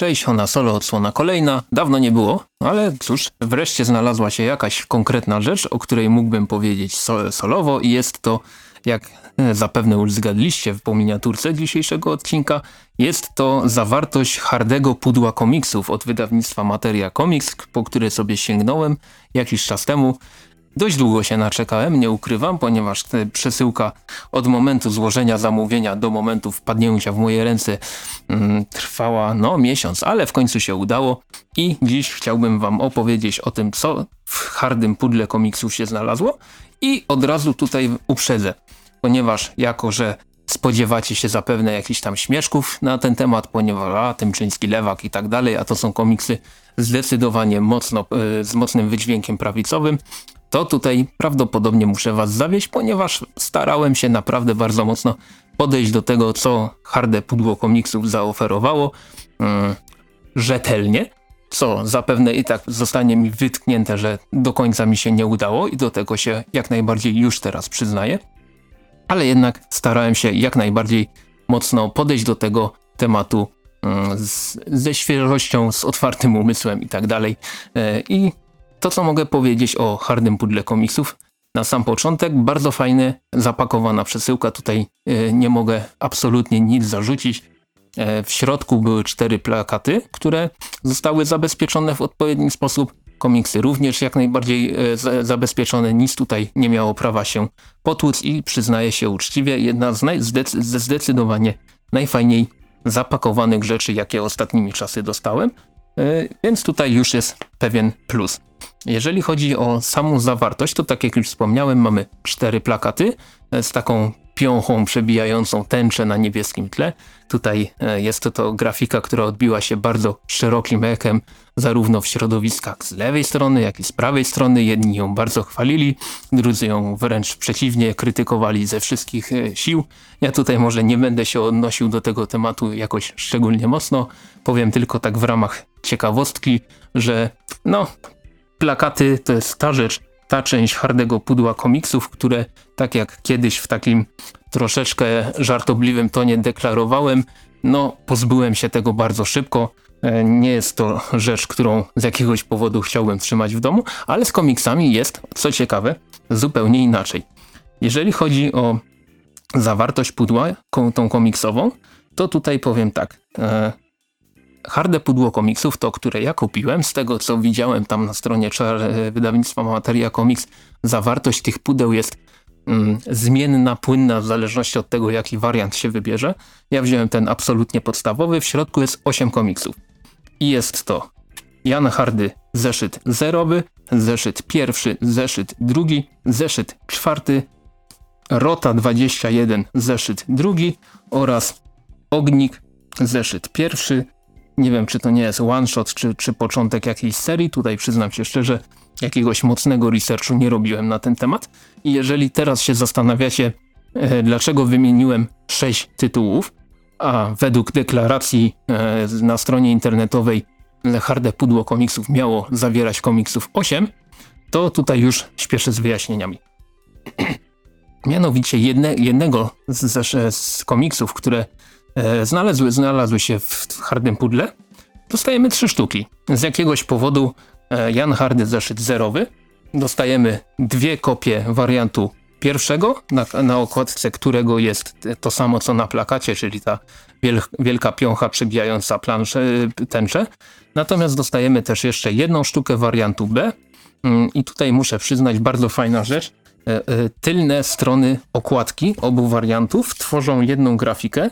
Cześć, Hona Solo, odsłona kolejna. Dawno nie było, ale cóż, wreszcie znalazła się jakaś konkretna rzecz, o której mógłbym powiedzieć so solowo i jest to, jak e, zapewne już zgadliście po miniaturce dzisiejszego odcinka, jest to zawartość hardego pudła komiksów od wydawnictwa Materia Comics, po które sobie sięgnąłem jakiś czas temu. Dość długo się naczekałem, nie ukrywam, ponieważ przesyłka od momentu złożenia zamówienia do momentu wpadnięcia w moje ręce mm, trwała no miesiąc, ale w końcu się udało i dziś chciałbym wam opowiedzieć o tym, co w hardym pudle komiksów się znalazło i od razu tutaj uprzedzę, ponieważ jako, że spodziewacie się zapewne jakichś tam śmieszków na ten temat, ponieważ a, Tymczyński Lewak i tak dalej, a to są komiksy zdecydowanie mocno, y, z mocnym wydźwiękiem prawicowym, to tutaj prawdopodobnie muszę was zawieść, ponieważ starałem się naprawdę bardzo mocno podejść do tego, co harde pudło komiksów zaoferowało mm, rzetelnie, co zapewne i tak zostanie mi wytknięte, że do końca mi się nie udało i do tego się jak najbardziej już teraz przyznaję, ale jednak starałem się jak najbardziej mocno podejść do tego tematu mm, z, ze świeżością, z otwartym umysłem i tak dalej. E, I to, co mogę powiedzieć o hardym pudle komiksów, na sam początek bardzo fajnie zapakowana przesyłka, tutaj e, nie mogę absolutnie nic zarzucić. E, w środku były cztery plakaty, które zostały zabezpieczone w odpowiedni sposób. Komiksy również jak najbardziej e, zabezpieczone, nic tutaj nie miało prawa się potłuc i przyznaję się uczciwie, jedna z zdecy zdecydowanie najfajniej zapakowanych rzeczy, jakie ostatnimi czasy dostałem, więc tutaj już jest pewien plus. Jeżeli chodzi o samą zawartość, to tak jak już wspomniałem, mamy cztery plakaty e, z taką piąchą przebijającą tęczę na niebieskim tle. Tutaj e, jest to, grafika, która odbiła się bardzo szerokim ekiem zarówno w środowiskach z lewej strony, jak i z prawej strony. Jedni ją bardzo chwalili, drudzy ją wręcz przeciwnie krytykowali ze wszystkich e, sił. Ja tutaj może nie będę się odnosił do tego tematu jakoś szczególnie mocno. Powiem tylko tak w ramach ciekawostki, że no plakaty to jest ta rzecz, ta część hardego pudła komiksów, które tak jak kiedyś w takim troszeczkę żartobliwym tonie deklarowałem, no pozbyłem się tego bardzo szybko. E, nie jest to rzecz, którą z jakiegoś powodu chciałbym trzymać w domu, ale z komiksami jest, co ciekawe, zupełnie inaczej. Jeżeli chodzi o zawartość pudła, tą komiksową, to tutaj powiem tak. Harde pudło komiksów, to które ja kupiłem, z tego co widziałem tam na stronie wydawnictwa Materia Comics, zawartość tych pudeł jest mm, zmienna, płynna w zależności od tego jaki wariant się wybierze. Ja wziąłem ten absolutnie podstawowy, w środku jest 8 komiksów. I jest to Jan Hardy zeszyt zerowy, zeszyt pierwszy, zeszyt drugi, zeszyt czwarty, Rota 21 zeszyt drugi oraz Ognik zeszyt pierwszy, nie wiem, czy to nie jest one shot, czy, czy początek jakiejś serii. Tutaj przyznam się szczerze, jakiegoś mocnego researchu nie robiłem na ten temat. I jeżeli teraz się zastanawiacie, e, dlaczego wymieniłem sześć tytułów, a według deklaracji e, na stronie internetowej Harde Pudło Komiksów miało zawierać komiksów 8, to tutaj już śpieszę z wyjaśnieniami. Mianowicie jedne, jednego z, z, z komiksów, które znalazły, znalazły się w hardym pudle, dostajemy trzy sztuki. Z jakiegoś powodu e, Jan Hardy zeszyt zerowy. Dostajemy dwie kopie wariantu pierwszego, na, na okładce którego jest to samo co na plakacie, czyli ta wiel, wielka piącha przebijająca planszę, tęczę. Natomiast dostajemy też jeszcze jedną sztukę wariantu B. Mm, I tutaj muszę przyznać bardzo fajna rzecz. E, e, tylne strony okładki obu wariantów tworzą jedną grafikę,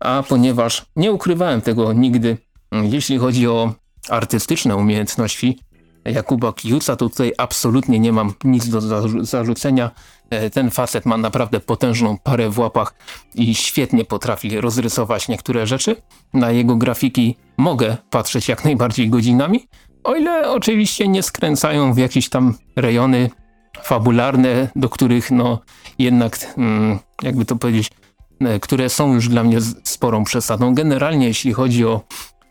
a ponieważ nie ukrywałem tego nigdy, mm, jeśli chodzi o artystyczne umiejętności Jakuba Kijuca, to tutaj absolutnie nie mam nic do zarzucenia. E, ten facet ma naprawdę potężną parę w łapach i świetnie potrafi rozrysować niektóre rzeczy. Na jego grafiki mogę patrzeć jak najbardziej godzinami, o ile oczywiście nie skręcają w jakieś tam rejony fabularne, do których no jednak, mm, jakby to powiedzieć, które są już dla mnie sporą przesadą. Generalnie jeśli chodzi o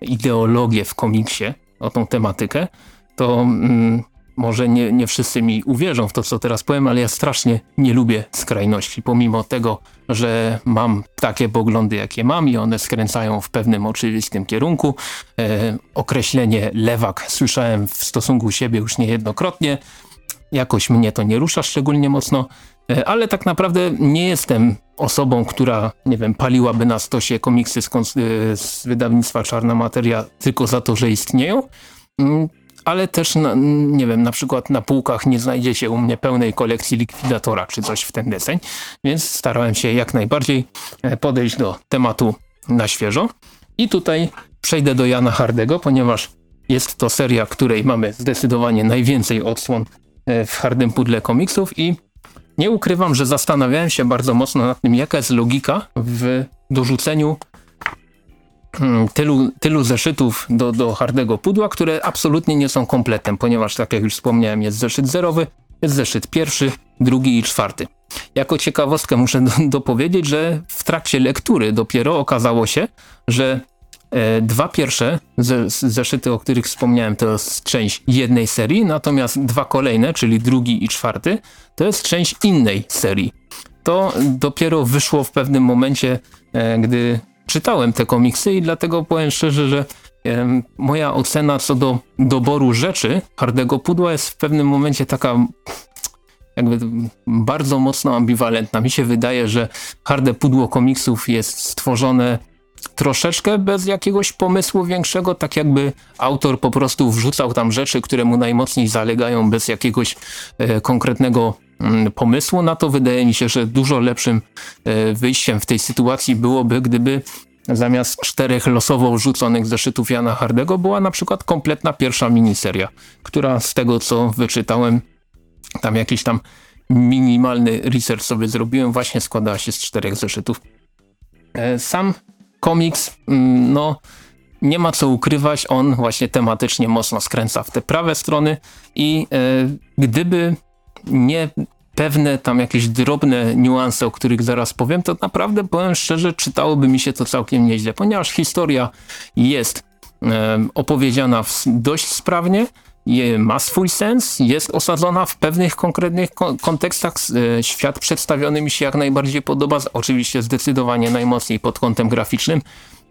ideologię w komiksie, o tą tematykę, to mm, może nie, nie wszyscy mi uwierzą w to, co teraz powiem, ale ja strasznie nie lubię skrajności, pomimo tego, że mam takie poglądy, jakie mam i one skręcają w pewnym oczywistym kierunku. E, określenie lewak słyszałem w stosunku siebie już niejednokrotnie. Jakoś mnie to nie rusza szczególnie mocno, e, ale tak naprawdę nie jestem osobą, która, nie wiem, paliłaby na stosie komiksy z, e, z wydawnictwa Czarna Materia tylko za to, że istnieją. Mm, ale też, na, nie wiem, na przykład na półkach nie znajdzie się u mnie pełnej kolekcji likwidatora czy coś w ten deseń, więc starałem się jak najbardziej e, podejść do tematu na świeżo. I tutaj przejdę do Jana Hardego, ponieważ jest to seria, której mamy zdecydowanie najwięcej odsłon w Hardym Pudle komiksów i nie ukrywam, że zastanawiałem się bardzo mocno nad tym, jaka jest logika w dorzuceniu Hmm, tylu, tylu zeszytów do, do hardego pudła, które absolutnie nie są kompletem, ponieważ tak jak już wspomniałem jest zeszyt zerowy, jest zeszyt pierwszy, drugi i czwarty. Jako ciekawostkę muszę dopowiedzieć, że w trakcie lektury dopiero okazało się, że e, dwa pierwsze zeszyty, o których wspomniałem, to jest część jednej serii, natomiast dwa kolejne, czyli drugi i czwarty, to jest część innej serii. To dopiero wyszło w pewnym momencie, e, gdy czytałem te komiksy i dlatego powiem szczerze, że e, moja ocena co do doboru rzeczy hardego pudła jest w pewnym momencie taka jakby bardzo mocno ambiwalentna. Mi się wydaje, że harde pudło komiksów jest stworzone troszeczkę bez jakiegoś pomysłu większego, tak jakby autor po prostu wrzucał tam rzeczy, które mu najmocniej zalegają bez jakiegoś e, konkretnego Mm, pomysłu na to. Wydaje mi się, że dużo lepszym e, wyjściem w tej sytuacji byłoby, gdyby zamiast czterech losowo rzuconych zeszytów Jana Hardego była na przykład kompletna pierwsza miniseria, która z tego co wyczytałem, tam jakiś tam minimalny research sobie zrobiłem, właśnie składała się z czterech zeszytów. E, sam komiks, mm, no nie ma co ukrywać, on właśnie tematycznie mocno skręca w te prawe strony i e, gdyby nie pewne tam jakieś drobne niuanse, o których zaraz powiem, to naprawdę powiem szczerze, czytałoby mi się to całkiem nieźle, ponieważ historia jest e, opowiedziana w, dość sprawnie, ma swój sens, jest osadzona w pewnych konkretnych kontekstach. E, świat przedstawiony mi się jak najbardziej podoba, oczywiście zdecydowanie najmocniej pod kątem graficznym,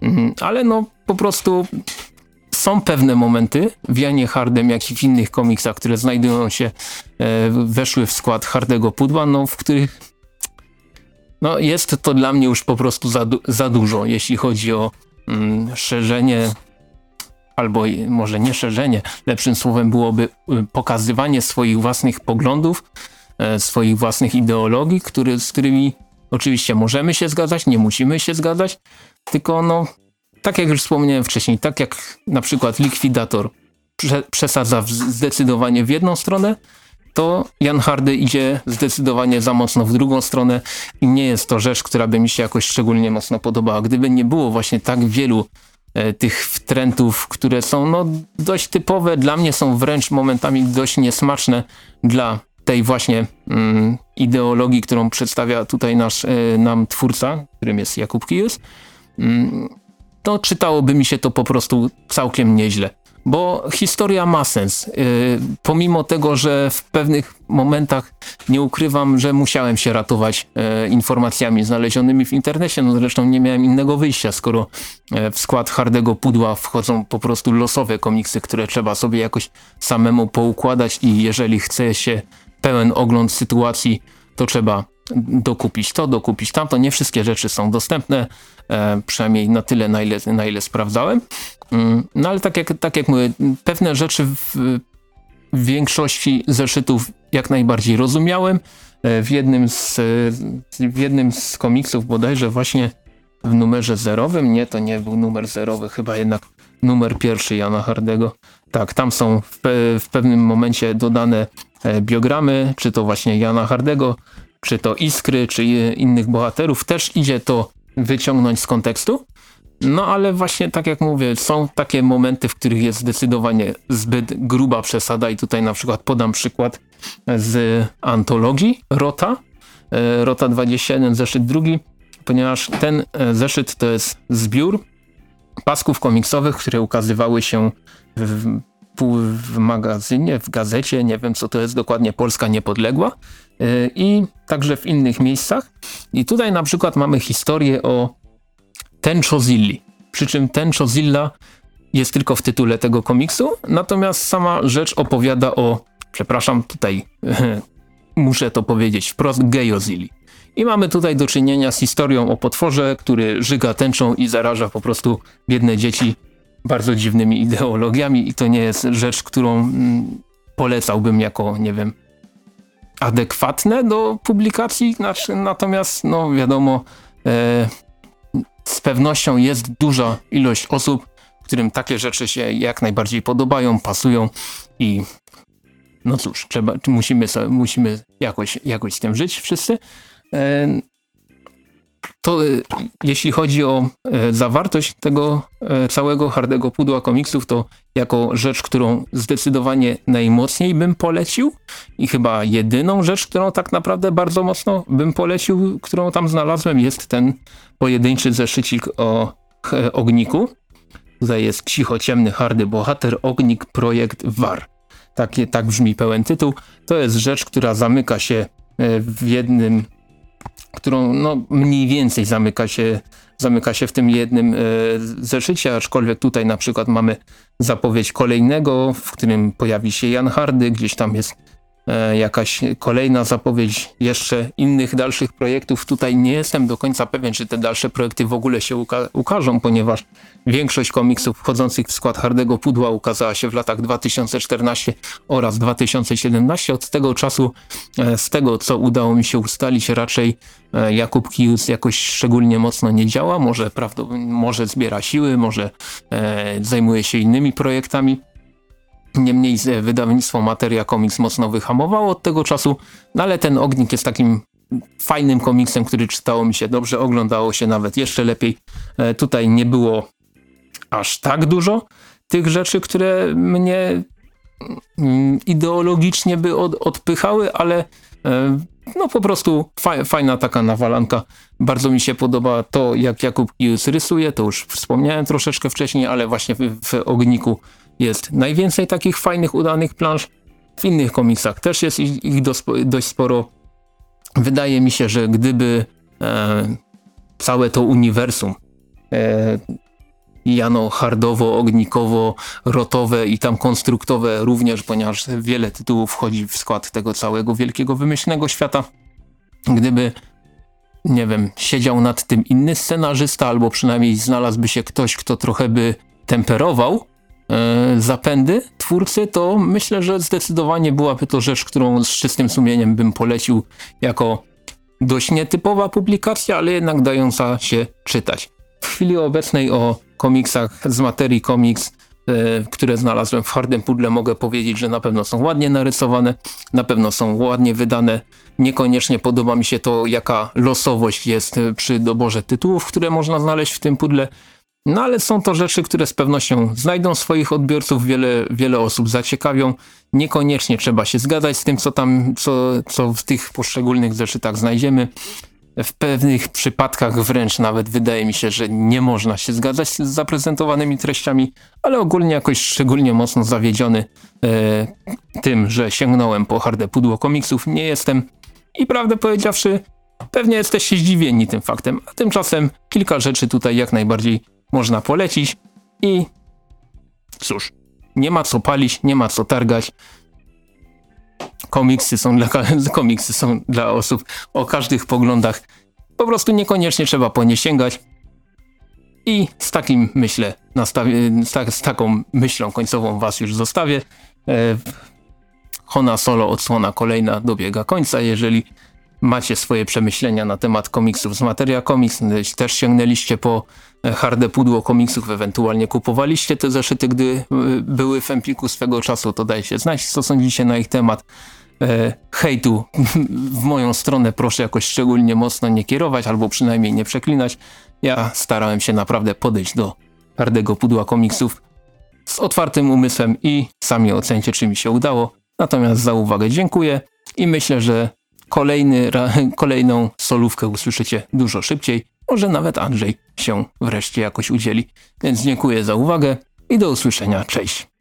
mm, ale no po prostu są pewne momenty w Janie Hardem, jak i w innych komiksach, które znajdują się, e, weszły w skład Hardego Pudła, no w których no jest to dla mnie już po prostu za, za dużo, jeśli chodzi o mm, szerzenie albo może nie szerzenie, lepszym słowem byłoby y, pokazywanie swoich własnych poglądów, e, swoich własnych ideologii, który, z którymi oczywiście możemy się zgadzać, nie musimy się zgadzać, tylko no tak jak już wspomniałem wcześniej, tak jak na przykład likwidator prze, przesadza zdecydowanie w jedną stronę, to Jan Hardy idzie zdecydowanie za mocno w drugą stronę i nie jest to rzecz, która by mi się jakoś szczególnie mocno podobała. Gdyby nie było właśnie tak wielu tych trendów, które są no, dość typowe, dla mnie są wręcz momentami dość niesmaczne dla tej właśnie mm, ideologii, którą przedstawia tutaj nasz, e, nam twórca, którym jest Jakub Kijus. Mm, to czytałoby mi się to po prostu całkiem nieźle. Bo historia ma sens. Yy, pomimo tego, że w pewnych momentach nie ukrywam, że musiałem się ratować yy, informacjami znalezionymi w internecie. No zresztą nie miałem innego wyjścia, skoro yy, w skład hardego pudła wchodzą po prostu losowe komiksy, które trzeba sobie jakoś samemu poukładać i jeżeli chce się pełen ogląd sytuacji, to trzeba dokupić to, dokupić tamto. Nie wszystkie rzeczy są dostępne, e, przynajmniej na tyle, na ile, na ile sprawdzałem. Mm, no ale tak jak, tak jak mówię, pewne rzeczy w, w większości zeszytów jak najbardziej rozumiałem. E, w jednym z, w jednym z komiksów bodajże właśnie w numerze zerowym, nie, to nie był numer zerowy, chyba jednak numer pierwszy Jana Hardego. Tak, tam są w, w pewnym momencie dodane e, biogramy, czy to właśnie Jana Hardego, czy to Iskry, czy innych bohaterów, też idzie to wyciągnąć z kontekstu. No ale właśnie tak jak mówię, są takie momenty, w których jest zdecydowanie zbyt gruba przesada i tutaj na przykład podam przykład z antologii Rota, e, Rota 21, zeszyt drugi, ponieważ ten e, zeszyt to jest zbiór pasków komiksowych, które ukazywały się w w magazynie, w gazecie, nie wiem co to jest dokładnie, Polska Niepodległa i także w innych miejscach. I tutaj na przykład mamy historię o Tenchozilli. Przy czym Tenchozilla jest tylko w tytule tego komiksu, natomiast sama rzecz opowiada o, przepraszam, tutaj muszę to powiedzieć wprost, gejozili. I mamy tutaj do czynienia z historią o potworze, który żyga tęczą i zaraża po prostu biedne dzieci bardzo dziwnymi ideologiami i to nie jest rzecz, którą mm, polecałbym jako, nie wiem, adekwatne do publikacji, znaczy, natomiast no wiadomo, e, z pewnością jest duża ilość osób, którym takie rzeczy się jak najbardziej podobają, pasują i no cóż, trzeba, musimy, musimy jakoś, jakoś z tym żyć wszyscy. E, to e, jeśli chodzi o e, zawartość tego całego hardego pudła komiksów, to jako rzecz, którą zdecydowanie najmocniej bym polecił i chyba jedyną rzecz, którą tak naprawdę bardzo mocno bym polecił, którą tam znalazłem, jest ten pojedynczy zeszycik o ogniku. Tutaj jest cicho ciemny, hardy bohater, ognik, projekt VAR. Takie, tak brzmi pełen tytuł. To jest rzecz, która zamyka się w jednym którą no, mniej więcej zamyka się, zamyka się w tym jednym e, zeszycie, aczkolwiek tutaj na przykład mamy zapowiedź kolejnego, w którym pojawi się Jan Hardy, gdzieś tam jest jakaś kolejna zapowiedź jeszcze innych dalszych projektów. Tutaj nie jestem do końca pewien, czy te dalsze projekty w ogóle się uka ukażą, ponieważ większość komiksów wchodzących w skład Hardego Pudła ukazała się w latach 2014 oraz 2017. Od tego czasu, e, z tego co udało mi się ustalić, raczej e, Jakub Kijus jakoś szczególnie mocno nie działa. Może, może zbiera siły, może zajmuje się innymi projektami. Niemniej wydawnictwo Materia Comics mocno wyhamowało od tego czasu, no ale ten Ognik jest takim fajnym komiksem, który czytało mi się dobrze, oglądało się nawet jeszcze lepiej. E, tutaj nie było aż tak dużo tych rzeczy, które mnie mm, ideologicznie by od, odpychały, ale e, no po prostu fajna taka nawalanka. Bardzo mi się podoba to, jak Jakub Kius rysuje, to już wspomniałem troszeczkę wcześniej, ale właśnie w, w Ogniku jest najwięcej takich fajnych, udanych plansz. W innych komiksach też jest ich, dość sporo. Wydaje mi się, że gdyby e, całe to uniwersum e, jano hardowo, ognikowo, rotowe i tam konstruktowe również, ponieważ wiele tytułów wchodzi w skład tego całego wielkiego wymyślnego świata. Gdyby, nie wiem, siedział nad tym inny scenarzysta, albo przynajmniej znalazłby się ktoś, kto trochę by temperował zapędy twórcy, to myślę, że zdecydowanie byłaby to rzecz, którą z czystym sumieniem bym polecił jako dość nietypowa publikacja, ale jednak dająca się czytać. W chwili obecnej o komiksach z materii komiks, e, które znalazłem w Hardem Pudle mogę powiedzieć, że na pewno są ładnie narysowane, na pewno są ładnie wydane. Niekoniecznie podoba mi się to, jaka losowość jest przy doborze tytułów, które można znaleźć w tym pudle. No ale są to rzeczy, które z pewnością znajdą swoich odbiorców, wiele, wiele osób zaciekawią. Niekoniecznie trzeba się zgadzać z tym, co tam, co, co w tych poszczególnych zeszytach znajdziemy. W pewnych przypadkach wręcz nawet wydaje mi się, że nie można się zgadzać z zaprezentowanymi treściami, ale ogólnie jakoś szczególnie mocno zawiedziony e, tym, że sięgnąłem po harde pudło komiksów nie jestem. I prawdę powiedziawszy, pewnie jesteście zdziwieni tym faktem, a tymczasem kilka rzeczy tutaj jak najbardziej można polecić i cóż, nie ma co palić, nie ma co targać. Komiksy są dla, komiksy są dla osób o każdych poglądach. Po prostu niekoniecznie trzeba po nie sięgać. I z takim myślę, z, ta, z taką myślą końcową was już zostawię. E, Hona Solo odsłona kolejna dobiega końca. Jeżeli macie swoje przemyślenia na temat komiksów z Materia Comics, też sięgnęliście po e, harde pudło komiksów, ewentualnie kupowaliście te zeszyty, gdy e, były w Empiku swego czasu, to dajcie znać, co sądzicie na ich temat. E, hejtu w moją stronę proszę jakoś szczególnie mocno nie kierować, albo przynajmniej nie przeklinać. Ja starałem się naprawdę podejść do hardego pudła komiksów z otwartym umysłem i sami ocencie, czy mi się udało. Natomiast za uwagę dziękuję i myślę, że Kolejny, kolejną solówkę usłyszycie dużo szybciej. Może nawet Andrzej się wreszcie jakoś udzieli. Więc dziękuję za uwagę i do usłyszenia. Cześć.